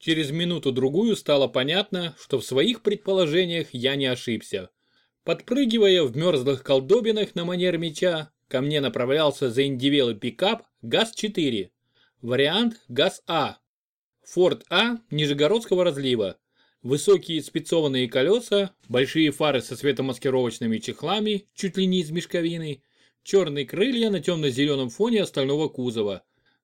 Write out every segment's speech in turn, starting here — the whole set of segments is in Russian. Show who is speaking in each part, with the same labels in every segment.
Speaker 1: Через минуту-другую стало понятно, что в своих предположениях я не ошибся. Подпрыгивая в мерзлых колдобинах на манер меча, ко мне направлялся заиндивелый пикап ГАЗ-4. Вариант ГАЗ-А. Форд А Нижегородского разлива. Высокие спецованные колеса, большие фары со светомаскировочными чехлами, чуть ли не из мешковины, черные крылья на темно-зеленом фоне остального кузова.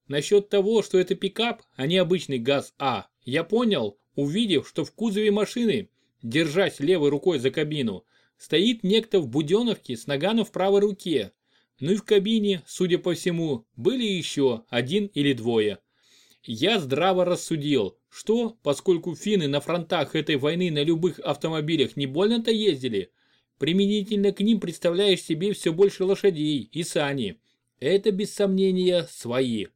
Speaker 1: Насчет того, что это пикап, а не обычный ГАЗ-А, я понял, увидев, что в кузове машины, держась левой рукой за кабину, стоит некто в буденовке с наганом в правой руке. Ну и в кабине, судя по всему, были еще один или двое. Я здраво рассудил, что, поскольку финны на фронтах этой войны на любых автомобилях не больно-то ездили, применительно к ним представляешь себе все больше лошадей и сани. Это без сомнения свои.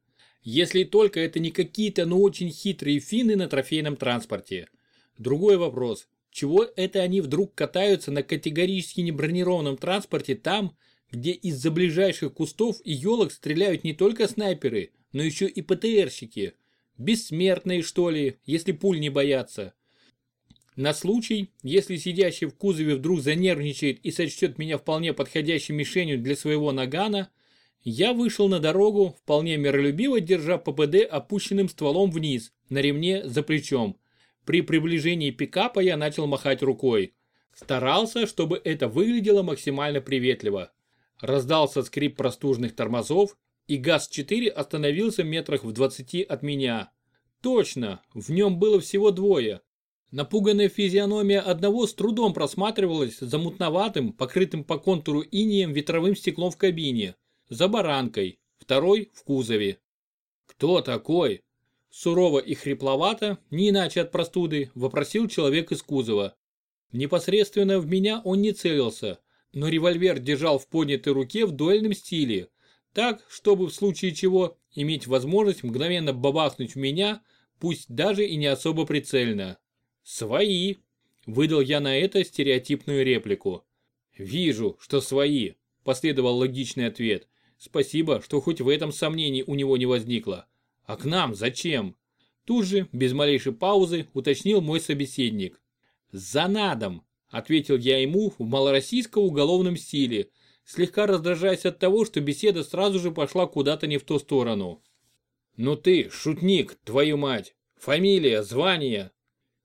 Speaker 1: Если только это не какие-то, но очень хитрые финны на трофейном транспорте. Другой вопрос. Чего это они вдруг катаются на категорически небронированном транспорте там, где из-за ближайших кустов и елок стреляют не только снайперы, но еще и ПТРщики. Бессмертные, что ли, если пуль не боятся. На случай, если сидящий в кузове вдруг занервничает и сочтет меня вполне подходящей мишенью для своего нагана, я вышел на дорогу, вполне миролюбиво держа ППД опущенным стволом вниз, на ремне за плечом. При приближении пикапа я начал махать рукой. Старался, чтобы это выглядело максимально приветливо. Раздался скрип простужных тормозов, и ГАЗ-4 остановился метрах в 20 от меня. Точно, в нем было всего двое. Напуганная физиономия одного с трудом просматривалась за мутноватым, покрытым по контуру инием ветровым стеклом в кабине за баранкой, второй в кузове. «Кто такой?» Сурово и хрипловато, не иначе от простуды, вопросил человек из кузова. Непосредственно в меня он не целился, но револьвер держал в поднятой руке в дуэльном стиле, так, чтобы в случае чего иметь возможность мгновенно бабахнуть в меня, пусть даже и не особо прицельно. «Свои!» – выдал я на это стереотипную реплику. «Вижу, что свои», – последовал логичный ответ. Спасибо, что хоть в этом сомнений у него не возникло. А к нам зачем? Тут же, без малейшей паузы, уточнил мой собеседник. «За надом», — ответил я ему в малороссийско-уголовном стиле, слегка раздражаясь от того, что беседа сразу же пошла куда-то не в ту сторону. «Ну ты, шутник, твою мать! Фамилия, звание!»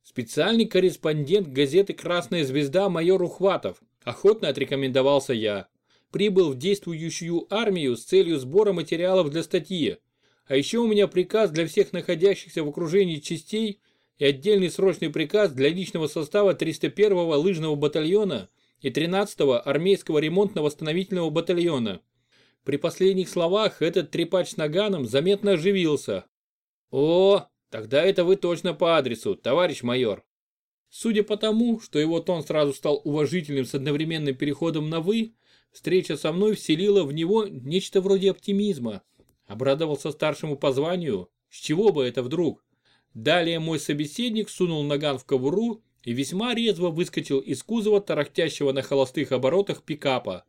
Speaker 1: Специальный корреспондент газеты «Красная звезда» майор Ухватов, охотно отрекомендовался я прибыл в действующую армию с целью сбора материалов для статьи. А еще у меня приказ для всех находящихся в окружении частей и отдельный срочный приказ для личного состава 301-го лыжного батальона и 13-го армейского ремонтно-восстановительного батальона. При последних словах этот трепач с наганом заметно оживился. «О, тогда это вы точно по адресу, товарищ майор». Судя по тому, что его тон сразу стал уважительным с одновременным переходом на «вы», Встреча со мной вселила в него нечто вроде оптимизма. Обрадовался старшему по званию. С чего бы это вдруг? Далее мой собеседник сунул наган в ковуру и весьма резво выскочил из кузова тарахтящего на холостых оборотах пикапа.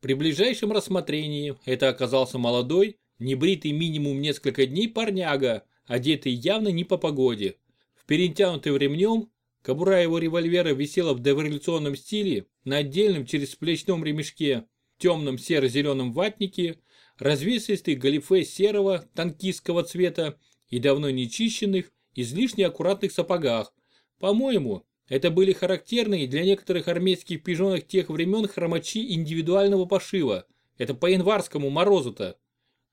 Speaker 1: При ближайшем рассмотрении это оказался молодой, небритый минимум несколько дней парняга, одетый явно не по погоде. В перетянутый ремнем Кобура его револьвера висела в дореволюционном стиле на отдельном через плечном ремешке, темном серо-зеленом ватнике, развесистый галифе серого танкистского цвета и давно нечищенных, излишне аккуратных сапогах. По-моему, это были характерные для некоторых армейских пижонок тех времен хромачи индивидуального пошива. Это по январскому морозу-то.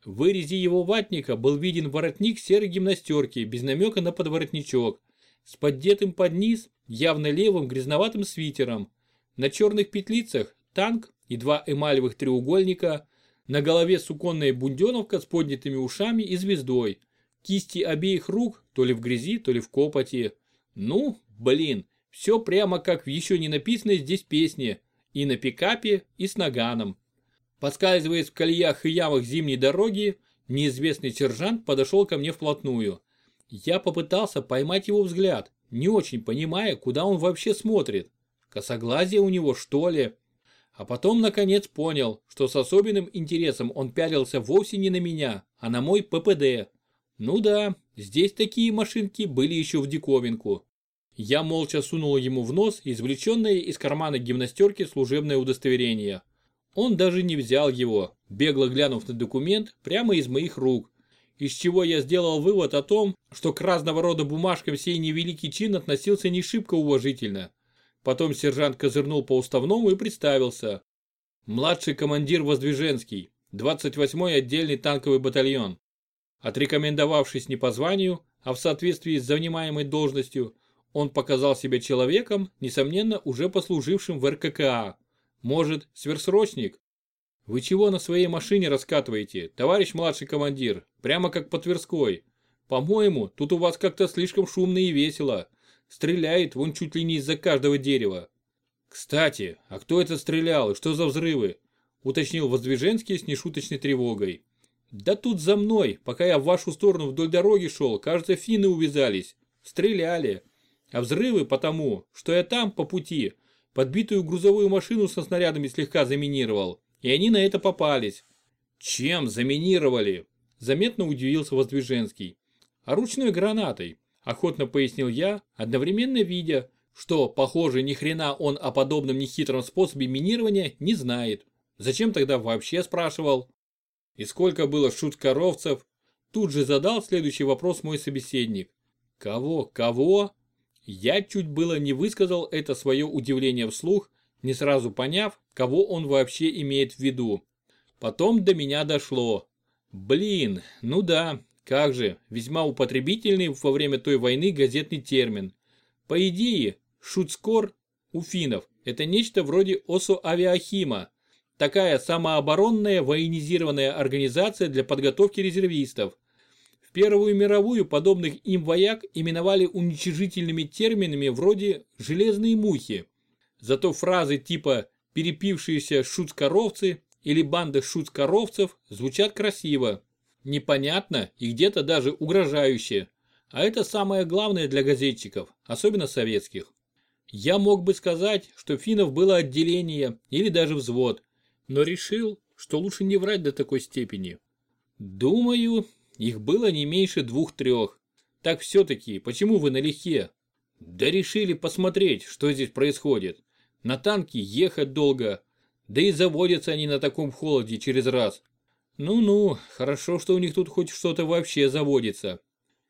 Speaker 1: В вырезе его ватника был виден воротник серой гимнастерки без намека на подворотничок с поддетым под низ, явно левым грязноватым свитером. На черных петлицах танк и два эмалевых треугольника, на голове суконная бунденовка с поднятыми ушами и звездой. Кисти обеих рук то ли в грязи, то ли в копоти. Ну, блин, все прямо как в еще не написанной здесь песне. И на пикапе, и с наганом. Подскальзываясь в колеях и ямах зимней дороги, неизвестный сержант подошел ко мне вплотную. Я попытался поймать его взгляд, не очень понимая, куда он вообще смотрит. Косоглазие у него, что ли? А потом, наконец, понял, что с особенным интересом он пялился вовсе не на меня, а на мой ППД. Ну да, Здесь такие машинки были еще в диковинку. Я молча сунул ему в нос извлеченное из кармана гимнастерки служебное удостоверение. Он даже не взял его, бегло глянув на документ прямо из моих рук, из чего я сделал вывод о том, что к разного рода бумажкам сей невеликий чин относился не шибко уважительно. Потом сержант козырнул по уставному и представился. Младший командир Воздвиженский, 28-й отдельный танковый батальон. Отрекомендовавшись не по званию, а в соответствии с занимаемой должностью, он показал себя человеком, несомненно, уже послужившим в РККА. Может, сверхсрочник? Вы чего на своей машине раскатываете, товарищ младший командир? Прямо как по Тверской. По-моему, тут у вас как-то слишком шумно и весело. Стреляет вон чуть ли не из-за каждого дерева. Кстати, а кто это стрелял и что за взрывы? Уточнил Воздвиженский с нешуточной тревогой. Да тут за мной, пока я в вашу сторону вдоль дороги шел, кажется, финны увязались. Стреляли. А взрывы потому, что я там, по пути, подбитую грузовую машину со снарядами слегка заминировал. И они на это попались. Чем заминировали? Заметно удивился Воздвиженский. А ручной гранатой, охотно пояснил я, одновременно видя, что, похоже, ни хрена он о подобном нехитром способе минирования не знает. Зачем тогда вообще спрашивал? И сколько было шуткоровцев? Тут же задал следующий вопрос мой собеседник. Кого? Кого? Я чуть было не высказал это свое удивление вслух, не сразу поняв, кого он вообще имеет в виду. Потом до меня дошло. Блин, ну да, как же, весьма употребительный во время той войны газетный термин. По идее, шутскор у финнов это нечто вроде ОСО Авиахима, Такая самооборонная военизированная организация для подготовки резервистов. В Первую мировую подобных им вояк именовали уничижительными терминами вроде «железные мухи». Зато фразы типа «перепившиеся шуцкоровцы» или «банда шуцкоровцев» звучат красиво, непонятно и где-то даже угрожающе. А это самое главное для газетчиков, особенно советских. Я мог бы сказать, что финнов было отделение или даже взвод, но решил, что лучше не врать до такой степени. Думаю, их было не меньше двух-трех. Так все-таки, почему вы налегке? Да решили посмотреть, что здесь происходит. На танке ехать долго, да и заводятся они на таком холоде через раз. Ну-ну, хорошо, что у них тут хоть что-то вообще заводится.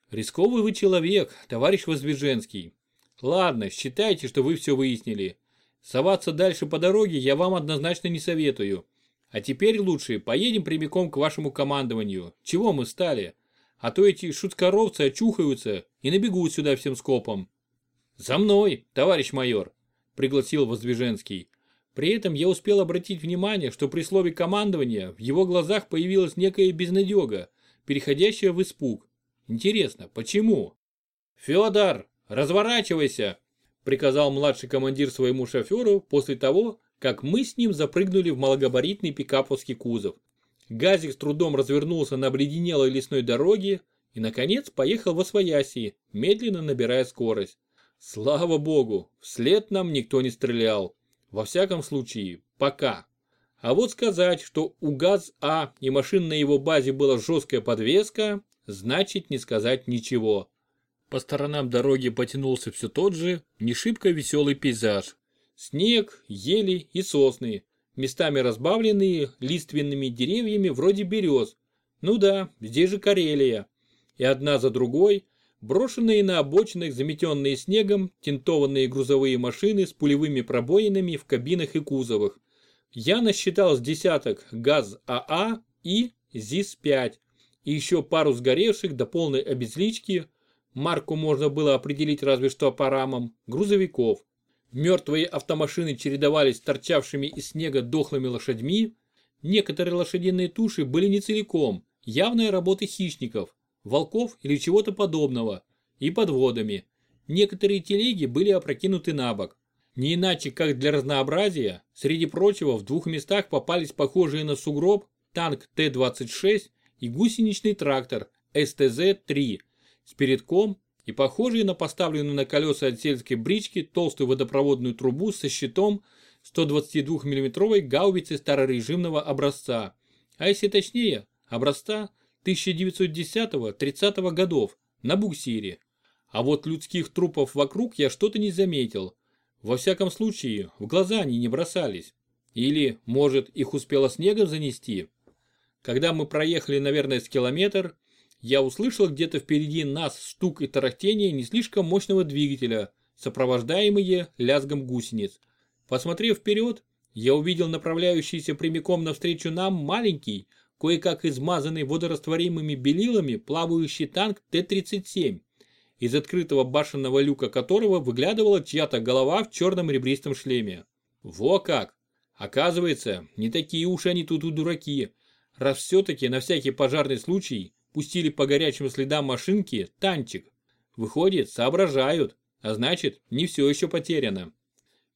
Speaker 1: Рисковый вы человек, товарищ Воздвиженский. Ладно, считайте, что вы все выяснили. Соваться дальше по дороге я вам однозначно не советую. А теперь лучше поедем прямиком к вашему командованию. Чего мы стали? А то эти шуткоровцы очухаются и набегут сюда всем скопом. За мной, товарищ майор, пригласил Воздвиженский. При этом я успел обратить внимание, что при слове командования в его глазах появилась некая безнадега, переходящая в испуг. Интересно, почему? Федор, разворачивайся, приказал младший командир своему шоферу после того, как мы с ним запрыгнули в малогабаритный пикаповский кузов. Газик с трудом развернулся на обледенелой лесной дороге и, наконец, поехал во свояси, медленно набирая скорость. Слава богу, вслед нам никто не стрелял. Во всяком случае, пока. А вот сказать, что у ГАЗ-А и машин на его базе была жесткая подвеска, значит не сказать ничего. По сторонам дороги потянулся все тот же, не шибко веселый пейзаж. Снег, ели и сосны, местами разбавленные лиственными деревьями вроде берез. Ну да, здесь же Карелия. И одна за другой брошенные на обочинах заметенные снегом тинтованные грузовые машины с пулевыми пробоинами в кабинах и кузовах. Я насчитал с десяток ГАЗ-АА и ЗИС-5 и еще пару сгоревших до полной обезлички марку можно было определить разве что по рамам, грузовиков. Мертвые автомашины чередовались с торчавшими из снега дохлыми лошадьми. Некоторые лошадиные туши были не целиком, явная работа хищников, волков или чего-то подобного, и подводами. Некоторые телеги были опрокинуты на бок. Не иначе, как для разнообразия, среди прочего в двух местах попались похожие на сугроб танк Т-26 и гусеничный трактор СТЗ-3 с передком и похожие на поставленную на колеса от сельской брички толстую водопроводную трубу со щитом 122 миллиметровой гаубицы старорежимного образца, а если точнее, образца 1910-30 годов, на буксире. А вот людских трупов вокруг я что-то не заметил. Во всяком случае, в глаза они не бросались. Или, может, их успело снегом занести? Когда мы проехали, наверное, с километр, я услышал где-то впереди нас стук и тарахтение не слишком мощного двигателя, сопровождаемые лязгом гусениц. Посмотрев вперед, я увидел направляющийся прямиком навстречу нам маленький, кое-как измазанный водорастворимыми белилами плавающий танк Т-37, из открытого башенного люка которого выглядывала чья-то голова в черном ребристом шлеме. Во как! Оказывается, не такие уж они тут у дураки, раз все-таки на всякий пожарный случай пустили по горячим следам машинки танчик. Выходит, соображают, а значит, не все еще потеряно.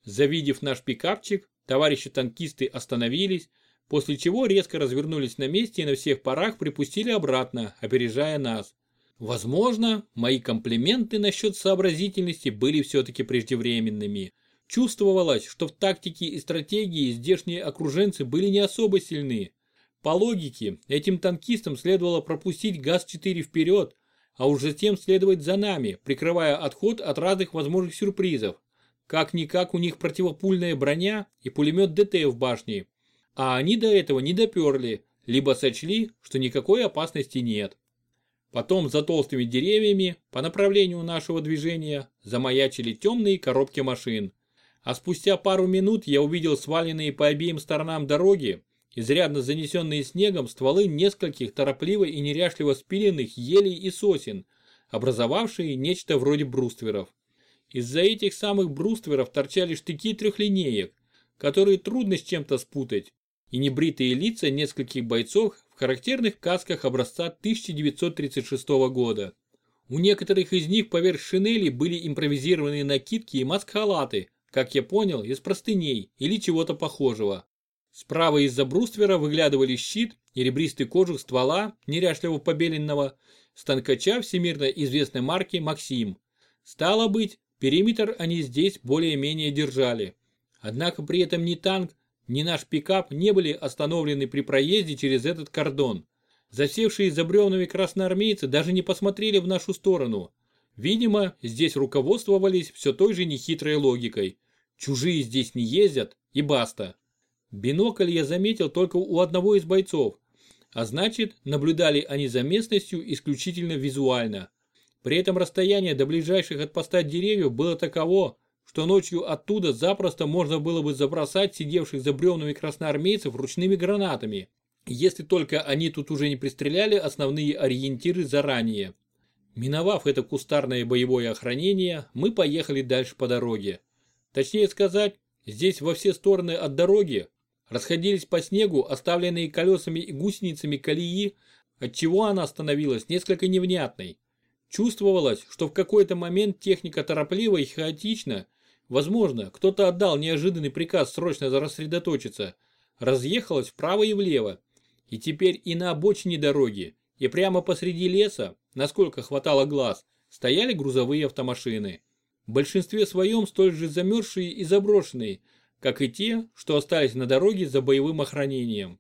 Speaker 1: Завидев наш пикапчик, товарищи танкисты остановились, после чего резко развернулись на месте и на всех парах припустили обратно, опережая нас. Возможно, мои комплименты насчет сообразительности были все-таки преждевременными. Чувствовалось, что в тактике и стратегии здешние окруженцы были не особо сильны. По логике, этим танкистам следовало пропустить ГАЗ-4 вперед, а уже затем следовать за нами, прикрывая отход от разных возможных сюрпризов. Как-никак у них противопульная броня и пулемет ДТ в башне. А они до этого не доперли, либо сочли, что никакой опасности нет. Потом за толстыми деревьями, по направлению нашего движения, замаячили темные коробки машин. А спустя пару минут я увидел сваленные по обеим сторонам дороги, изрядно занесенные снегом стволы нескольких торопливо и неряшливо спиленных елей и сосен, образовавшие нечто вроде брустверов. Из-за этих самых брустверов торчали штыки трехлинеек, которые трудно с чем-то спутать, и небритые лица нескольких бойцов в характерных касках образца 1936 года. У некоторых из них поверх шинели были импровизированные накидки и маск-халаты, как я понял, из простыней или чего-то похожего. Справа из-за бруствера выглядывали щит и ребристый кожух ствола, неряшливо побеленного, станкача всемирно известной марки «Максим». Стало быть, периметр они здесь более-менее держали. Однако при этом ни танк, ни наш пикап не были остановлены при проезде через этот кордон. Засевшие за бревнами красноармейцы даже не посмотрели в нашу сторону. Видимо, здесь руководствовались все той же нехитрой логикой. Чужие здесь не ездят и баста. Бинокль я заметил только у одного из бойцов, а значит, наблюдали они за местностью исключительно визуально. При этом расстояние до ближайших от поста деревьев было таково, что ночью оттуда запросто можно было бы забросать сидевших за бревнами красноармейцев ручными гранатами, если только они тут уже не пристреляли основные ориентиры заранее. Миновав это кустарное боевое охранение, мы поехали дальше по дороге. Точнее сказать, здесь во все стороны от дороги расходились по снегу оставленные колесами и гусеницами колеи, отчего она становилась несколько невнятной. Чувствовалось, что в какой-то момент техника торопливо и хаотично, возможно, кто-то отдал неожиданный приказ срочно рассредоточиться, разъехалась вправо и влево. И теперь и на обочине дороги, и прямо посреди леса, насколько хватало глаз, стояли грузовые автомашины. В большинстве своем столь же замерзшие и заброшенные, как и те, что остались на дороге за боевым охранением.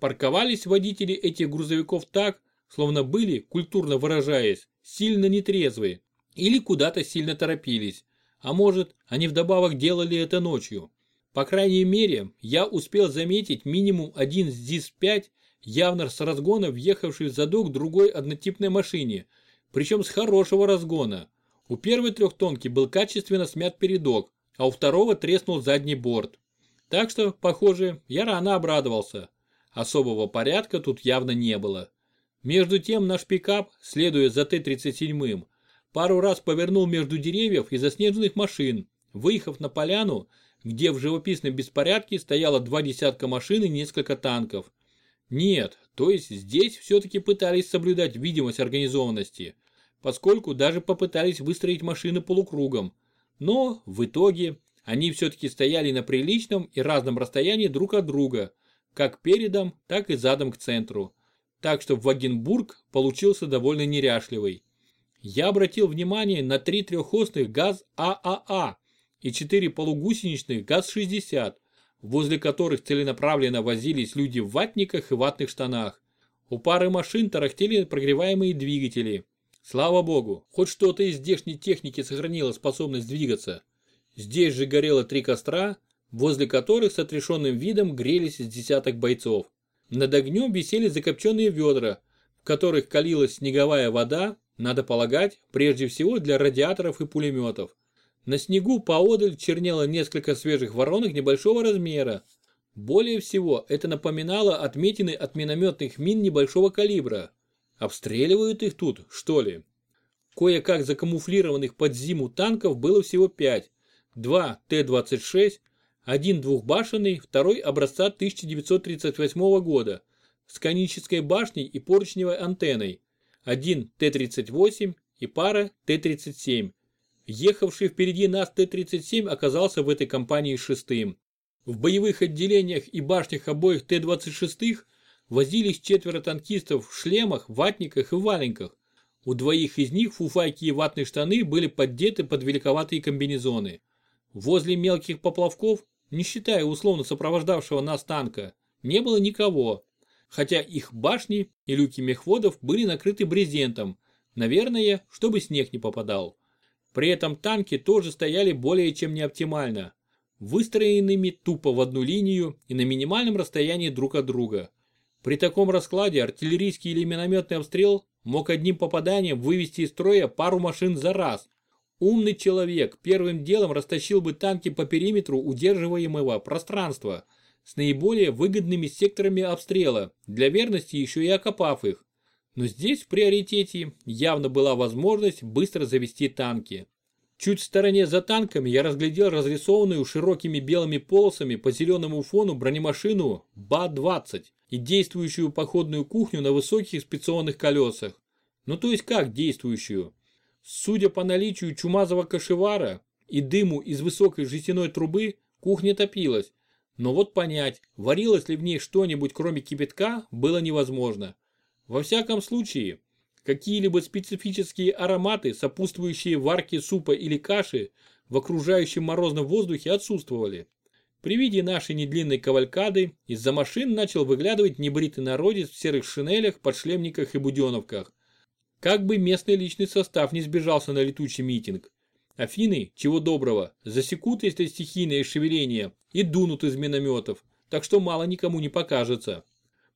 Speaker 1: Парковались водители этих грузовиков так, словно были, культурно выражаясь, сильно нетрезвые или куда-то сильно торопились, а может, они вдобавок делали это ночью. По крайней мере, я успел заметить минимум один ЗИС-5, явно с разгона въехавший в задок другой однотипной машине, причем с хорошего разгона. У первой трехтонки был качественно смят передок, а у второго треснул задний борт. Так что, похоже, я рано обрадовался. Особого порядка тут явно не было. Между тем наш пикап, следуя за Т-37, пару раз повернул между деревьев и заснеженных машин, выехав на поляну, где в живописном беспорядке стояло два десятка машин и несколько танков. Нет, то есть здесь все-таки пытались соблюдать видимость организованности, поскольку даже попытались выстроить машины полукругом, но в итоге они все-таки стояли на приличном и разном расстоянии друг от друга, как передом, так и задом к центру. Так что Вагенбург получился довольно неряшливый. Я обратил внимание на три трехосных ГАЗ ААА а и четыре полугусеничных ГАЗ-60, возле которых целенаправленно возились люди в ватниках и ватных штанах. У пары машин тарахтели прогреваемые двигатели, Слава богу, хоть что-то из здешней техники сохранило способность двигаться. Здесь же горело три костра, возле которых с отрешенным видом грелись десяток бойцов. Над огнем висели закопченные ведра, в которых калилась снеговая вода, надо полагать, прежде всего для радиаторов и пулеметов. На снегу поодаль чернело несколько свежих воронок небольшого размера. Более всего это напоминало отметины от минометных мин небольшого калибра. Обстреливают их тут, что ли? Кое-как закамуфлированных под зиму танков было всего пять. Два Т-26, один двухбашенный, второй образца 1938 года с конической башней и поручневой антенной, один Т-38 и пара Т-37. Ехавший впереди нас Т-37 оказался в этой компании шестым. В боевых отделениях и башнях обоих Т-26 возились четверо танкистов в шлемах, ватниках и валенках. У двоих из них фуфайки и ватные штаны были поддеты под великоватые комбинезоны. Возле мелких поплавков, не считая условно сопровождавшего нас танка, не было никого, хотя их башни и люки мехводов были накрыты брезентом, наверное, чтобы снег не попадал. При этом танки тоже стояли более чем неоптимально, выстроенными тупо в одну линию и на минимальном расстоянии друг от друга. При таком раскладе артиллерийский или минометный обстрел мог одним попаданием вывести из строя пару машин за раз. Умный человек первым делом растащил бы танки по периметру удерживаемого пространства с наиболее выгодными секторами обстрела, для верности еще и окопав их. Но здесь в приоритете явно была возможность быстро завести танки. Чуть в стороне за танками я разглядел разрисованную широкими белыми полосами по зеленому фону бронемашину БА-20 и действующую походную кухню на высоких спецованных колесах. Ну то есть как действующую? Судя по наличию чумазого кошевара и дыму из высокой жестяной трубы, кухня топилась. Но вот понять, варилось ли в ней что-нибудь кроме кипятка, было невозможно. Во всяком случае, какие-либо специфические ароматы, сопутствующие варке супа или каши, в окружающем морозном воздухе отсутствовали. При виде нашей недлинной кавалькады из-за машин начал выглядывать небритый народец в серых шинелях, подшлемниках и буденовках. Как бы местный личный состав не сбежался на летучий митинг. Афины, чего доброго, засекут это стихийное шевеление и дунут из минометов, так что мало никому не покажется.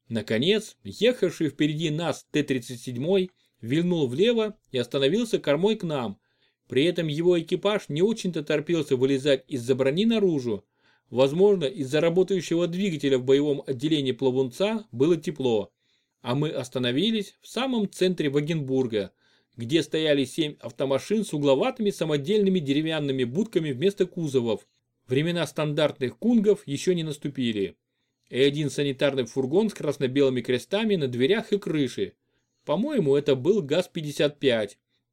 Speaker 1: Наконец, ехавший впереди нас Т-37 вильнул влево и остановился кормой к нам. При этом его экипаж не очень-то торпился вылезать из-за брони наружу. Возможно, из-за работающего двигателя в боевом отделении плавунца было тепло. А мы остановились в самом центре Вагенбурга, где стояли семь автомашин с угловатыми самодельными деревянными будками вместо кузовов. Времена стандартных кунгов еще не наступили и один санитарный фургон с красно-белыми крестами на дверях и крыше. По-моему, это был ГАЗ-55,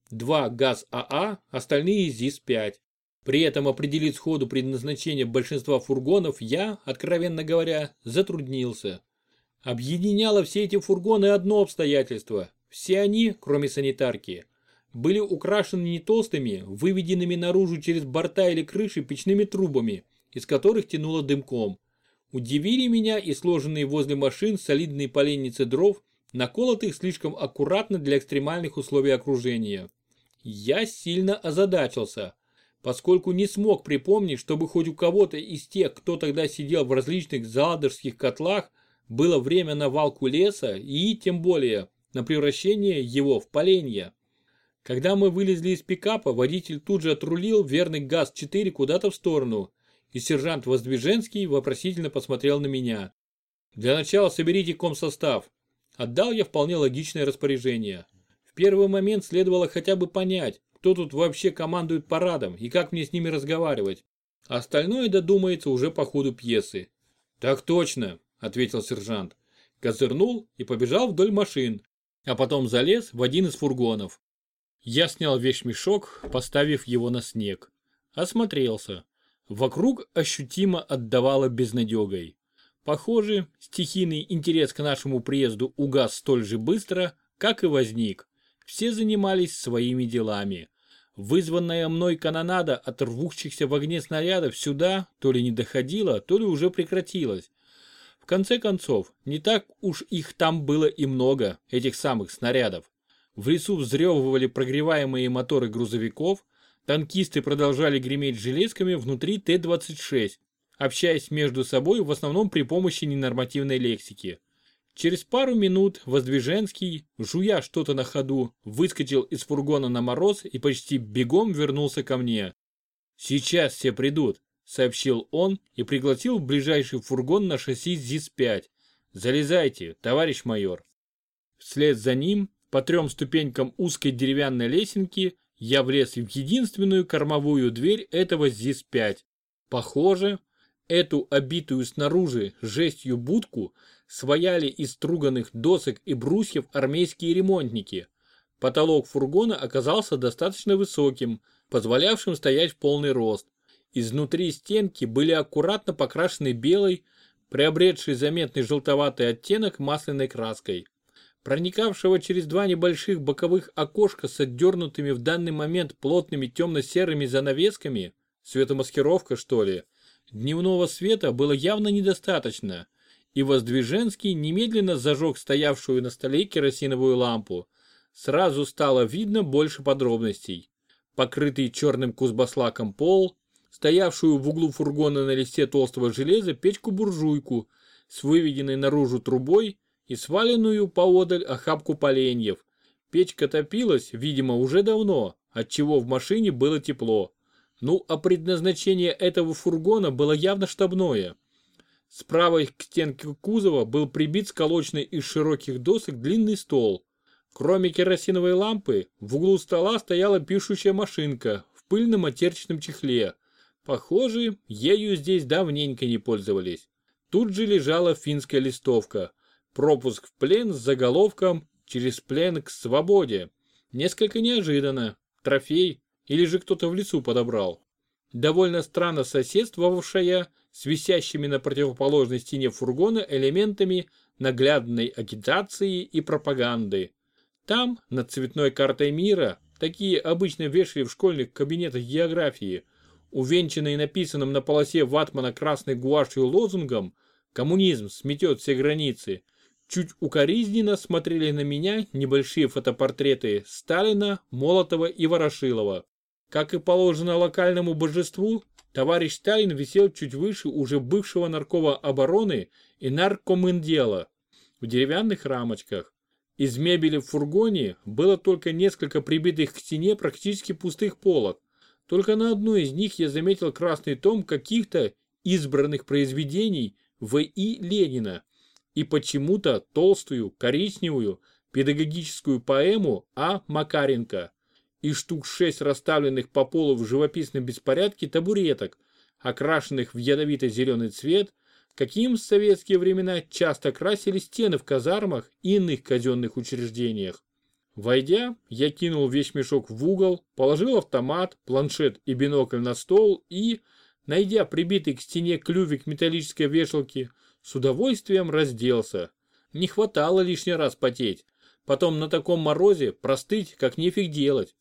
Speaker 1: два ГАЗ-АА, остальные ЗИС-5. При этом определить сходу предназначение большинства фургонов я, откровенно говоря, затруднился. Объединяло все эти фургоны одно обстоятельство. Все они, кроме санитарки, были украшены не толстыми, выведенными наружу через борта или крыши печными трубами, из которых тянуло дымком. Удивили меня и сложенные возле машин солидные поленницы дров, наколотых слишком аккуратно для экстремальных условий окружения. Я сильно озадачился, поскольку не смог припомнить, чтобы хоть у кого-то из тех, кто тогда сидел в различных заладожских котлах, было время на валку леса и, тем более, на превращение его в поленья. Когда мы вылезли из пикапа, водитель тут же отрулил верный ГАЗ-4 куда-то в сторону – и сержант Воздвиженский вопросительно посмотрел на меня. Для начала соберите комсостав. Отдал я вполне логичное распоряжение. В первый момент следовало хотя бы понять, кто тут вообще командует парадом и как мне с ними разговаривать. Остальное додумается уже по ходу пьесы. Так точно, ответил сержант. Козырнул и побежал вдоль машин, а потом залез в один из фургонов. Я снял вещмешок, поставив его на снег. Осмотрелся. Вокруг ощутимо отдавало безнадегой. Похоже, стихийный интерес к нашему приезду угас столь же быстро, как и возник. Все занимались своими делами. Вызванная мной канонада от рвущихся в огне снарядов сюда то ли не доходила, то ли уже прекратилась. В конце концов, не так уж их там было и много, этих самых снарядов. В лесу взрёвывали прогреваемые моторы грузовиков, танкисты продолжали греметь железками внутри Т-26, общаясь между собой в основном при помощи ненормативной лексики. Через пару минут Воздвиженский, жуя что-то на ходу, выскочил из фургона на мороз и почти бегом вернулся ко мне. «Сейчас все придут», — сообщил он и пригласил ближайший фургон на шасси ЗИС-5. «Залезайте, товарищ майор». Вслед за ним, по трем ступенькам узкой деревянной лесенки, я влез в единственную кормовую дверь этого ЗИС-5. Похоже, эту обитую снаружи жестью будку свояли из струганных досок и брусьев армейские ремонтники. Потолок фургона оказался достаточно высоким, позволявшим стоять в полный рост. Изнутри стенки были аккуратно покрашены белой, приобретшей заметный желтоватый оттенок масляной краской. Проникавшего через два небольших боковых окошка с отдернутыми в данный момент плотными темно-серыми занавесками, светомаскировка что ли, дневного света было явно недостаточно, и Воздвиженский немедленно зажег стоявшую на столе керосиновую лампу. Сразу стало видно больше подробностей. Покрытый черным кузбаслаком пол, стоявшую в углу фургона на листе толстого железа печку-буржуйку с выведенной наружу трубой и сваленную поодаль охапку поленьев. Печка топилась, видимо, уже давно, отчего в машине было тепло. Ну, а предназначение этого фургона было явно штабное. Справа к стенке кузова был прибит сколоченный из широких досок длинный стол. Кроме керосиновой лампы, в углу стола стояла пишущая машинка в пыльном матерчатом чехле. Похоже, ею здесь давненько не пользовались. Тут же лежала финская листовка. Пропуск в плен с заголовком «Через плен к свободе». Несколько неожиданно. Трофей или же кто-то в лесу подобрал. Довольно странно соседствовавшая с висящими на противоположной стене фургона элементами наглядной агитации и пропаганды. Там, над цветной картой мира, такие обычно вешали в школьных кабинетах географии, увенчанные написанным на полосе ватмана красной гуашью лозунгом «Коммунизм сметет все границы», чуть укоризненно смотрели на меня небольшие фотопортреты Сталина, Молотова и Ворошилова. Как и положено локальному божеству, Товарищ Сталин висел чуть выше уже бывшего наркова обороны и наркомендела в деревянных рамочках. Из мебели в фургоне было только несколько прибитых к стене практически пустых полок. Только на одной из них я заметил красный том каких-то избранных произведений В.И. Ленина и почему-то толстую, коричневую, педагогическую поэму А. Макаренко и штук шесть расставленных по полу в живописном беспорядке табуреток, окрашенных в ядовито-зеленый цвет, каким в советские времена часто красили стены в казармах и иных казенных учреждениях. Войдя, я кинул весь мешок в угол, положил автомат, планшет и бинокль на стол и, найдя прибитый к стене клювик металлической вешалки, с удовольствием разделся. Не хватало лишний раз потеть. Потом на таком морозе простыть как нефиг делать.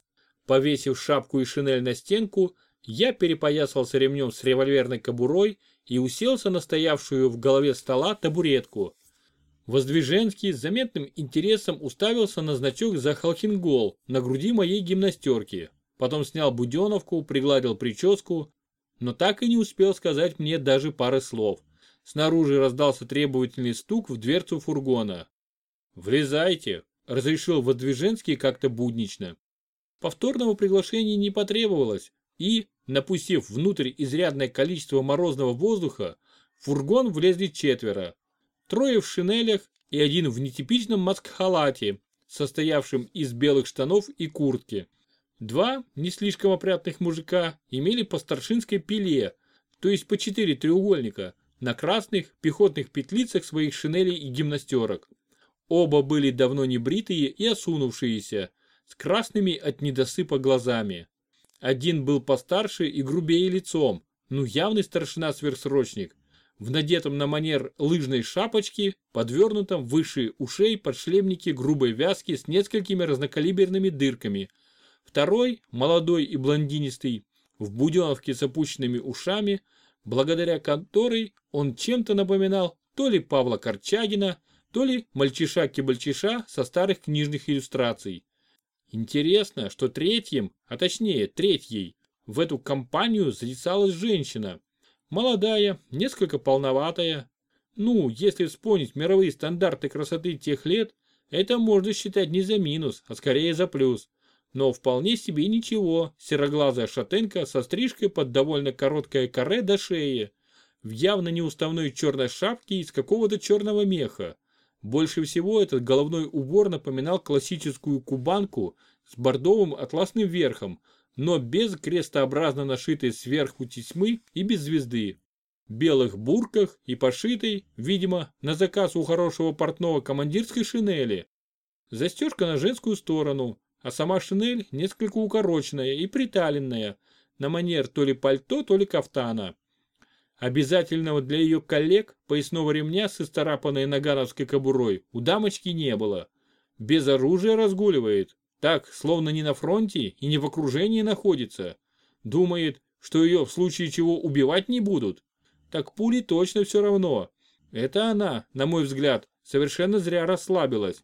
Speaker 1: Повесив шапку и шинель на стенку, я перепоясался ремнем с револьверной кобурой и уселся на стоявшую в голове стола табуретку. Воздвиженский с заметным интересом уставился на значок за Халхингол на груди моей гимнастерки. Потом снял буденовку, пригладил прическу, но так и не успел сказать мне даже пары слов. Снаружи раздался требовательный стук в дверцу фургона. «Влезайте», — разрешил Воздвиженский как-то буднично. Повторного приглашения не потребовалось, и, напустив внутрь изрядное количество морозного воздуха, в фургон влезли четверо. Трое в шинелях и один в нетипичном маск-халате, состоявшем из белых штанов и куртки. Два, не слишком опрятных мужика, имели по старшинской пиле, то есть по четыре треугольника, на красных пехотных петлицах своих шинелей и гимнастерок. Оба были давно не бритые и осунувшиеся, с красными от недосыпа глазами. Один был постарше и грубее лицом, ну явный старшина-сверхсрочник, в надетом на манер лыжной шапочке, подвернутом выше ушей под шлемники грубой вязки с несколькими разнокалиберными дырками. Второй, молодой и блондинистый, в буденовке с опущенными ушами, благодаря которой он чем-то напоминал то ли Павла Корчагина, то ли мальчиша-кибальчиша со старых книжных иллюстраций. Интересно, что третьим, а точнее третьей, в эту компанию затесалась женщина. Молодая, несколько полноватая. Ну, если вспомнить мировые стандарты красоты тех лет, это можно считать не за минус, а скорее за плюс. Но вполне себе ничего, сероглазая шатенка со стрижкой под довольно короткое каре до шеи, в явно неуставной черной шапке из какого-то черного меха. Больше всего этот головной убор напоминал классическую кубанку с бордовым атласным верхом, но без крестообразно нашитой сверху тесьмы и без звезды. Белых бурках и пошитой, видимо, на заказ у хорошего портного командирской шинели. Застежка на женскую сторону, а сама шинель несколько укороченная и приталенная, на манер то ли пальто, то ли кафтана. Обязательного для ее коллег поясного ремня с исцарапанной нагановской кобурой у дамочки не было. Без оружия разгуливает, так, словно не на фронте и не в окружении находится. Думает, что ее в случае чего убивать не будут. Так пули точно все равно. Это она, на мой взгляд, совершенно зря расслабилась.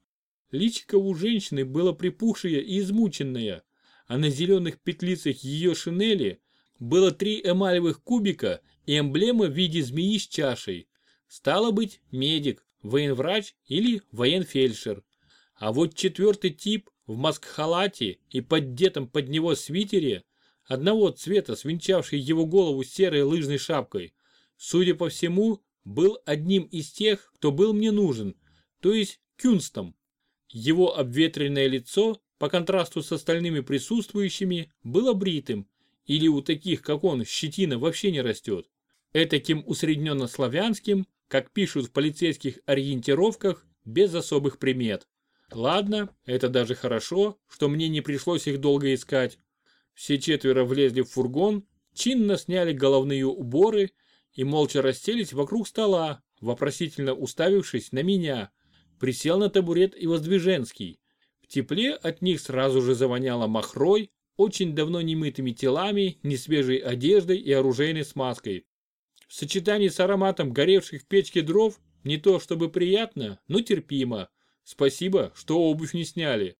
Speaker 1: Личико у женщины было припухшее и измученное, а на зеленых петлицах ее шинели было три эмалевых кубика и эмблема в виде змеи с чашей. Стало быть, медик, военврач или военфельдшер. А вот четвертый тип в маск-халате и поддетом под него свитере, одного цвета свинчавший его голову серой лыжной шапкой, судя по всему, был одним из тех, кто был мне нужен, то есть кюнстом. Его обветренное лицо, по контрасту с остальными присутствующими, было бритым, или у таких, как он, щетина вообще не растет. Этаким усредненно-славянским, как пишут в полицейских ориентировках, без особых примет. Ладно, это даже хорошо, что мне не пришлось их долго искать. Все четверо влезли в фургон, чинно сняли головные уборы и молча расселись вокруг стола, вопросительно уставившись на меня, Присел на табурет и Воздвиженский. В тепле от них сразу же завоняло махрой, очень давно немытыми телами, несвежей одеждой и оружейной смазкой. В сочетании с ароматом горевших в печке дров не то чтобы приятно, но терпимо. Спасибо, что обувь не сняли.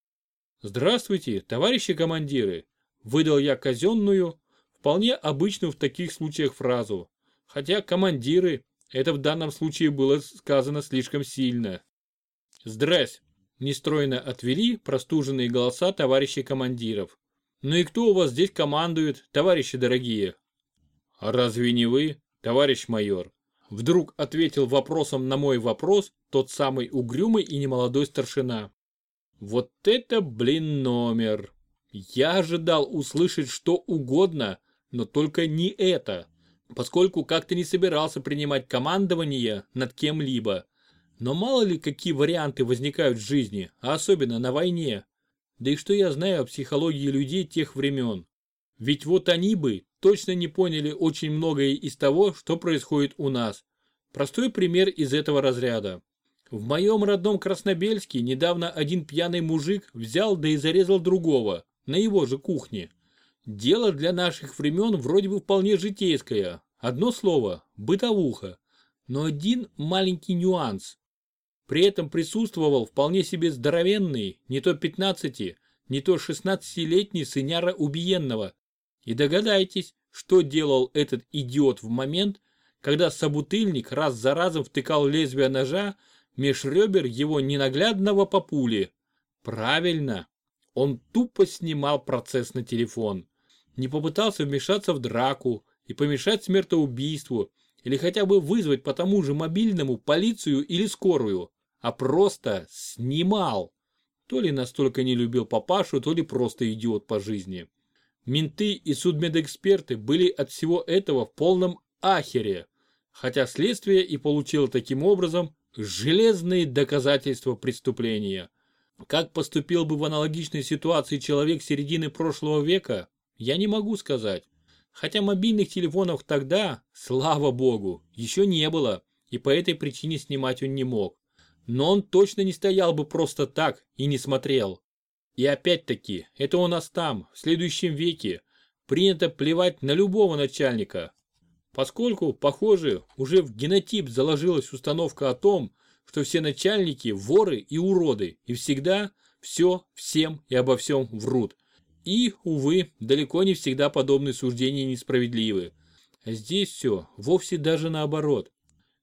Speaker 1: Здравствуйте, товарищи командиры. Выдал я казенную, вполне обычную в таких случаях фразу. Хотя командиры, это в данном случае было сказано слишком сильно. «Здрась!» – нестройно отвели простуженные голоса товарищей командиров. «Ну и кто у вас здесь командует, товарищи дорогие?» «А разве не вы, товарищ майор?» Вдруг ответил вопросом на мой вопрос тот самый угрюмый и немолодой старшина. Вот это, блин, номер. Я ожидал услышать что угодно, но только не это, поскольку как-то не собирался принимать командование над кем-либо. Но мало ли какие варианты возникают в жизни, а особенно на войне. Да и что я знаю о психологии людей тех времен. Ведь вот они бы точно не поняли очень многое из того, что происходит у нас. Простой пример из этого разряда. В моем родном Краснобельске недавно один пьяный мужик взял да и зарезал другого, на его же кухне. Дело для наших времен вроде бы вполне житейское. Одно слово – бытовуха. Но один маленький нюанс. При этом присутствовал вполне себе здоровенный, не то 15, не то 16-летний сыняра убиенного. И догадайтесь, что делал этот идиот в момент, когда собутыльник раз за разом втыкал лезвие ножа меж ребер его ненаглядного папули. Правильно, он тупо снимал процесс на телефон. Не попытался вмешаться в драку и помешать смертоубийству, или хотя бы вызвать по тому же мобильному полицию или скорую а просто снимал. То ли настолько не любил папашу, то ли просто идиот по жизни. Менты и судмедэксперты были от всего этого в полном ахере, хотя следствие и получило таким образом железные доказательства преступления. Как поступил бы в аналогичной ситуации человек середины прошлого века, я не могу сказать. Хотя мобильных телефонов тогда, слава богу, еще не было, и по этой причине снимать он не мог но он точно не стоял бы просто так и не смотрел. И опять-таки, это у нас там, в следующем веке, принято плевать на любого начальника. Поскольку, похоже, уже в генотип заложилась установка о том, что все начальники – воры и уроды, и всегда, все, всем и обо всем врут. И, увы, далеко не всегда подобные суждения несправедливы. А здесь все вовсе даже наоборот.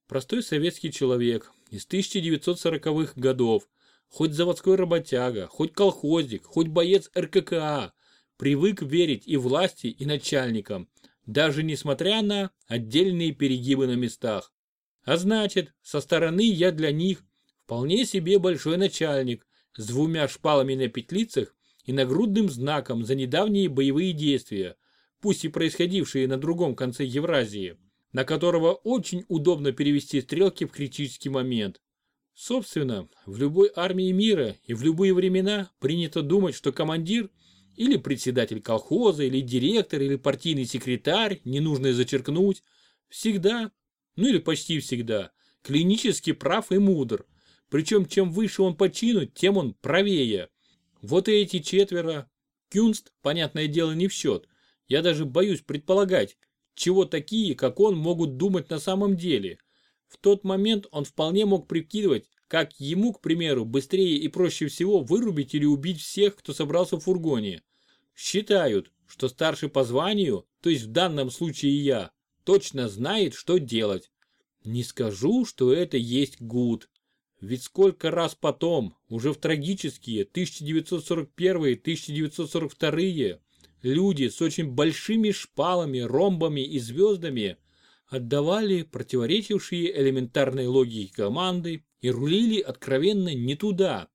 Speaker 1: Простой советский человек из 1940-х годов, хоть заводской работяга, хоть колхозник, хоть боец РККА, привык верить и власти, и начальникам, даже несмотря на отдельные перегибы на местах. А значит, со стороны я для них вполне себе большой начальник с двумя шпалами на петлицах и нагрудным знаком за недавние боевые действия, пусть и происходившие на другом конце Евразии, на которого очень удобно перевести стрелки в критический момент. Собственно, в любой армии мира и в любые времена принято думать, что командир или председатель колхоза, или директор, или партийный секретарь, не нужно зачеркнуть, всегда, ну или почти всегда, клинически прав и мудр. Причем чем выше он по чину, тем он правее. Вот и эти четверо. Кюнст, понятное дело, не в счет. Я даже боюсь предполагать, чего такие, как он, могут думать на самом деле. В тот момент он вполне мог прикидывать, как ему, к примеру, быстрее и проще всего вырубить или убить всех, кто собрался в фургоне. Считают, что старший по званию, то есть в данном случае я, точно знает, что делать. Не скажу, что это есть гуд. Ведь сколько раз потом, уже в трагические 1941-1942 люди с очень большими шпалами, ромбами и звездами отдавали противоречившие элементарной логике команды и рулили откровенно не туда,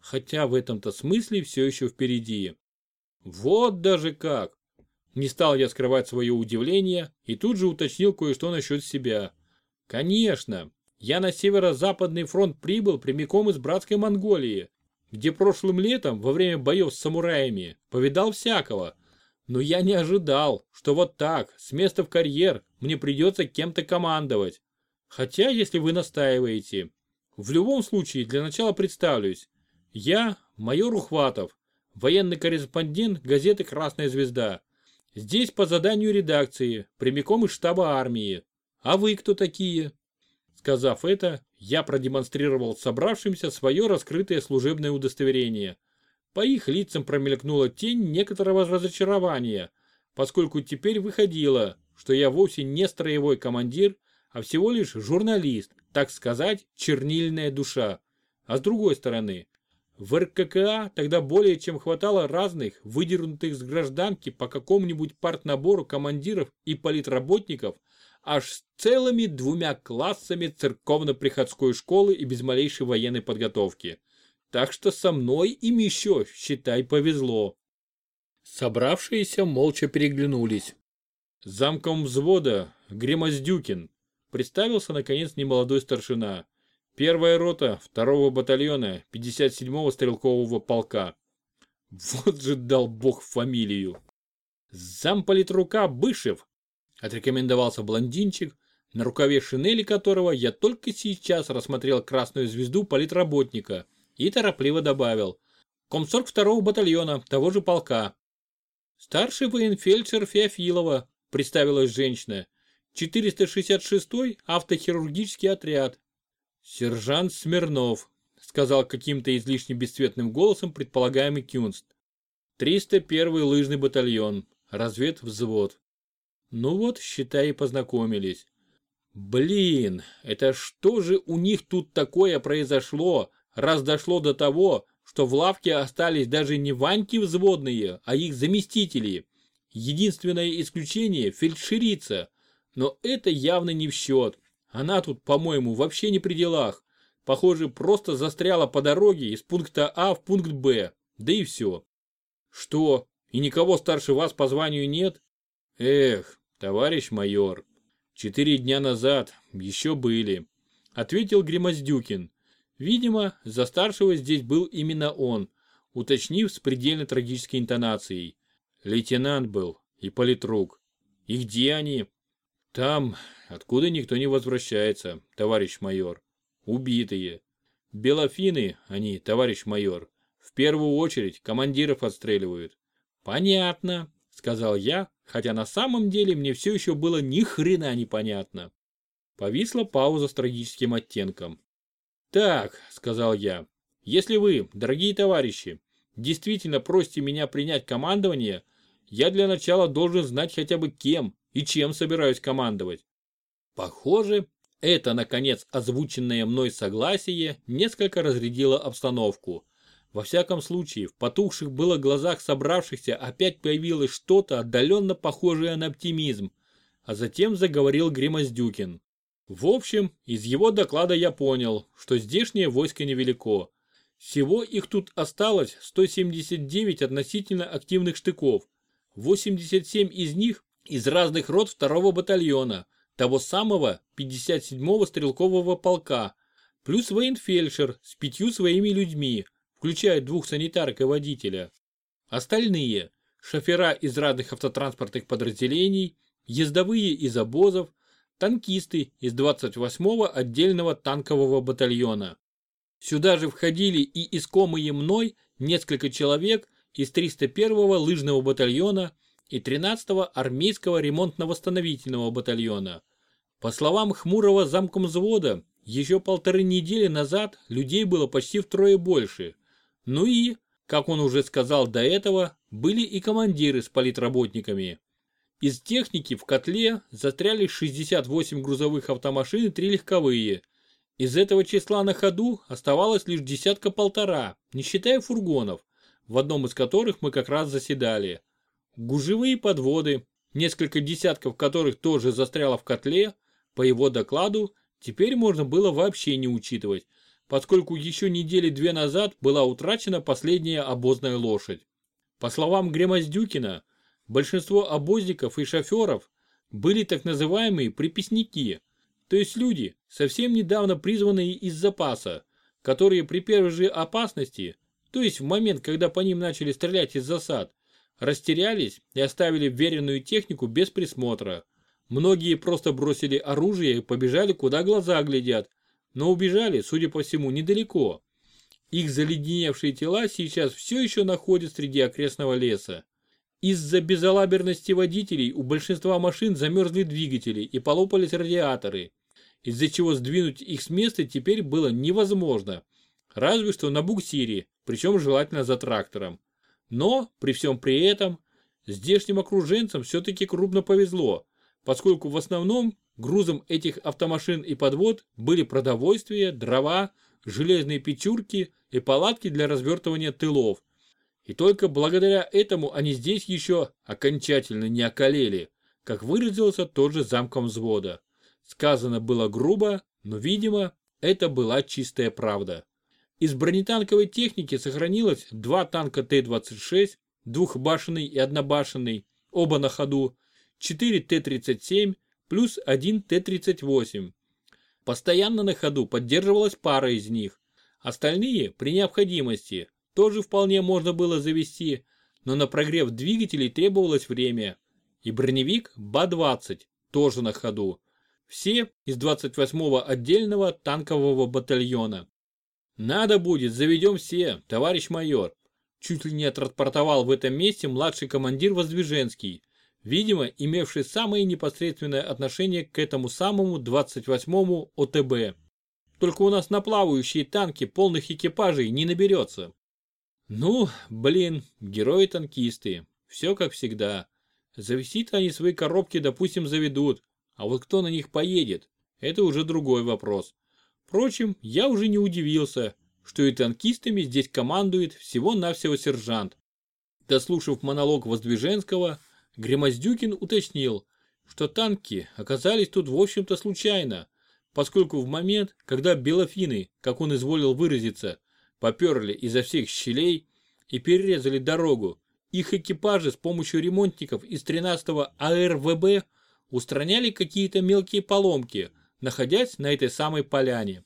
Speaker 1: хотя в этом-то смысле все еще впереди. Вот даже как! Не стал я скрывать свое удивление и тут же уточнил кое-что насчет себя. Конечно, я на северо-западный фронт прибыл прямиком из братской Монголии, где прошлым летом во время боев с самураями повидал всякого. Но я не ожидал, что вот так, с места в карьер, мне придется кем-то командовать. Хотя, если вы настаиваете. В любом случае, для начала представлюсь. Я майор Ухватов, военный корреспондент газеты «Красная звезда». Здесь по заданию редакции, прямиком из штаба армии. А вы кто такие? Сказав это, я продемонстрировал собравшимся свое раскрытое служебное удостоверение. По их лицам промелькнула тень некоторого разочарования, поскольку теперь выходило, что я вовсе не строевой командир, а всего лишь журналист, так сказать, чернильная душа. А с другой стороны, в РККА тогда более чем хватало разных, выдернутых с гражданки по какому-нибудь партнабору командиров и политработников, аж с целыми двумя классами церковно-приходской школы и без малейшей военной подготовки. Так что со мной им еще, считай, повезло. Собравшиеся молча переглянулись. Замком взвода Гремоздюкин представился наконец немолодой старшина. Первая рота второго батальона 57-го стрелкового полка. Вот же дал бог фамилию. Замполитрука Бышев, отрекомендовался блондинчик, на рукаве шинели которого я только сейчас рассмотрел красную звезду политработника и торопливо добавил. Комсорг второго батальона того же полка. Старший военфельдшер Феофилова, представилась женщина. 466-й автохирургический отряд, «Сержант Смирнов», — сказал каким-то излишне бесцветным голосом предполагаемый Кюнст. «301-й лыжный батальон, разведвзвод». Ну вот, считай, и познакомились. Блин, это что же у них тут такое произошло, раз дошло до того, что в лавке остались даже не Ваньки взводные, а их заместители. Единственное исключение – фельдшерица. Но это явно не в счет. Она тут, по-моему, вообще не при делах. Похоже, просто застряла по дороге из пункта А в пункт Б. Да и все. Что, и никого старше вас по званию нет? Эх, товарищ майор, четыре дня назад еще были. Ответил Гримоздюкин. Видимо, за старшего здесь был именно он, уточнив с предельно трагической интонацией. Лейтенант был и политрук. И где они? Там, откуда никто не возвращается, товарищ майор. Убитые. Белофины они, товарищ майор. В первую очередь командиров отстреливают. Понятно, сказал я, хотя на самом деле мне все еще было ни хрена непонятно. Повисла пауза с трагическим оттенком. Так, сказал я, если вы, дорогие товарищи, действительно просите меня принять командование, я для начала должен знать хотя бы кем и чем собираюсь командовать. Похоже, это, наконец, озвученное мной согласие несколько разрядило обстановку. Во всяком случае, в потухших было глазах собравшихся опять появилось что-то отдаленно похожее на оптимизм, а затем заговорил Гримоздюкин. В общем, из его доклада я понял, что здешнее войско невелико. Всего их тут осталось 179 относительно активных штыков, 87 из них из разных рот второго батальона, того самого 57-го стрелкового полка, плюс военфельдшер с пятью своими людьми, включая двух санитарок и водителя. Остальные – шофера из разных автотранспортных подразделений, ездовые из обозов, танкисты из 28-го отдельного танкового батальона. Сюда же входили и искомые мной несколько человек из 301-го лыжного батальона и 13-го армейского ремонтно-восстановительного батальона. По словам хмурого замком взвода, еще полторы недели назад людей было почти втрое больше. Ну и, как он уже сказал до этого, были и командиры с политработниками. Из техники в котле застряли 68 грузовых автомашин и 3 легковые. Из этого числа на ходу оставалось лишь десятка-полтора, не считая фургонов, в одном из которых мы как раз заседали. Гужевые подводы, несколько десятков которых тоже застряло в котле, по его докладу, теперь можно было вообще не учитывать, поскольку еще недели две назад была утрачена последняя обозная лошадь. По словам Гремоздюкина, большинство обозников и шоферов были так называемые приписники, то есть люди, совсем недавно призванные из запаса, которые при первой же опасности, то есть в момент, когда по ним начали стрелять из засад, растерялись и оставили веренную технику без присмотра. Многие просто бросили оружие и побежали, куда глаза глядят, но убежали, судя по всему, недалеко. Их заледеневшие тела сейчас все еще находят среди окрестного леса. Из-за безалаберности водителей у большинства машин замерзли двигатели и полопались радиаторы, из-за чего сдвинуть их с места теперь было невозможно. Разве что на буксире, причем желательно за трактором. Но, при всем при этом, здешним окруженцам все-таки крупно повезло, поскольку в основном Грузом этих автомашин и подвод были продовольствие, дрова, железные печурки и палатки для развертывания тылов. И только благодаря этому они здесь еще окончательно не околели, как выразился тот же замком взвода. Сказано было грубо, но, видимо, это была чистая правда. Из бронетанковой техники сохранилось два танка Т-26, двухбашенный и однобашенный, оба на ходу, 4 Т-37, плюс один Т-38. Постоянно на ходу поддерживалась пара из них. Остальные, при необходимости, тоже вполне можно было завести, но на прогрев двигателей требовалось время. И броневик БА-20 тоже на ходу. Все из 28-го отдельного танкового батальона. Надо будет, заведем все, товарищ майор. Чуть ли не отрапортовал в этом месте младший командир Воздвиженский, видимо, имевший самое непосредственное отношение к этому самому 28-му ОТБ. Только у нас на плавающие танки полных экипажей не наберется. Ну, блин, герои-танкисты. Все как всегда. Завести-то они свои коробки, допустим, заведут. А вот кто на них поедет, это уже другой вопрос. Впрочем, я уже не удивился, что и танкистами здесь командует всего-навсего сержант. Дослушав монолог Воздвиженского, Гремоздюкин уточнил, что танки оказались тут в общем-то случайно, поскольку в момент, когда белофины, как он изволил выразиться, поперли изо всех щелей и перерезали дорогу, их экипажи с помощью ремонтников из 13-го АРВБ устраняли какие-то мелкие поломки, находясь на этой самой поляне.